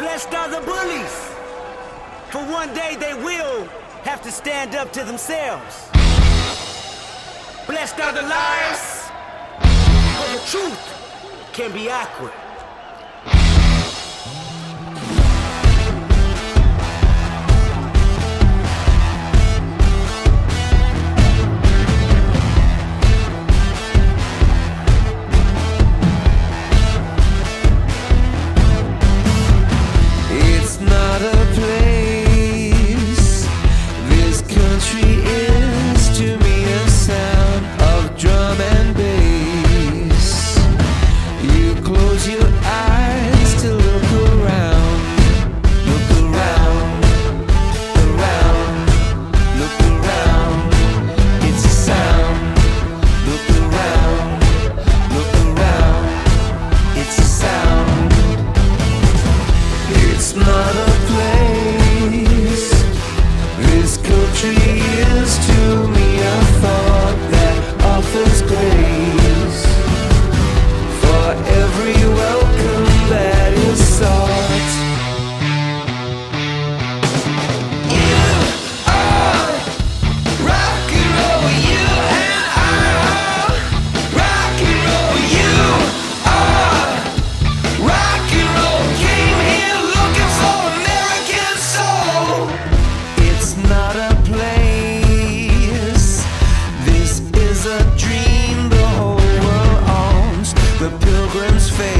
Blessed are the bullies, for one day they will have to stand up to themselves. Blessed are the liars, for the truth can be awkward. pilgrim's face.